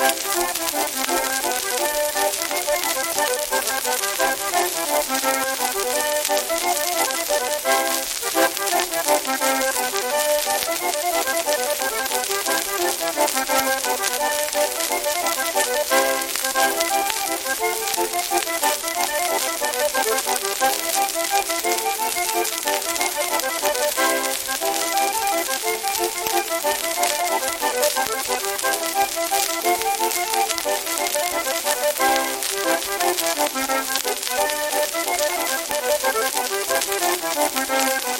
Gracias. Thank you.